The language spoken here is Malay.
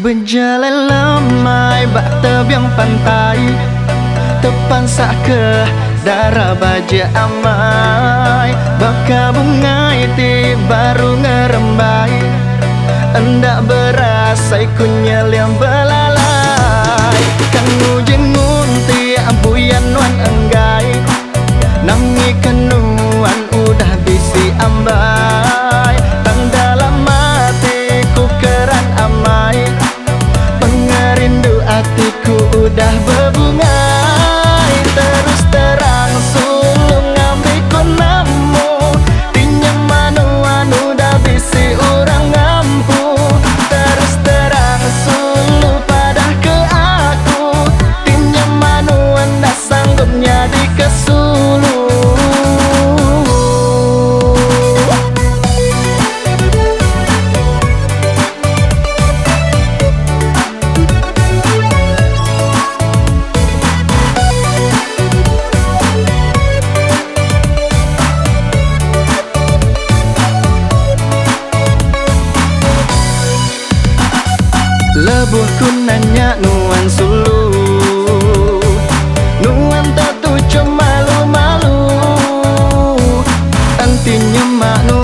Berjalan lemai bak tebiang pantai. Terpansak ke darah baja amai. Baka bunga iti baru ngerembai. Endak berasai kunyel yang belalai. Kan sebutunannya nuan sulu Nuan tatu cuma malu-malu Antinya maknu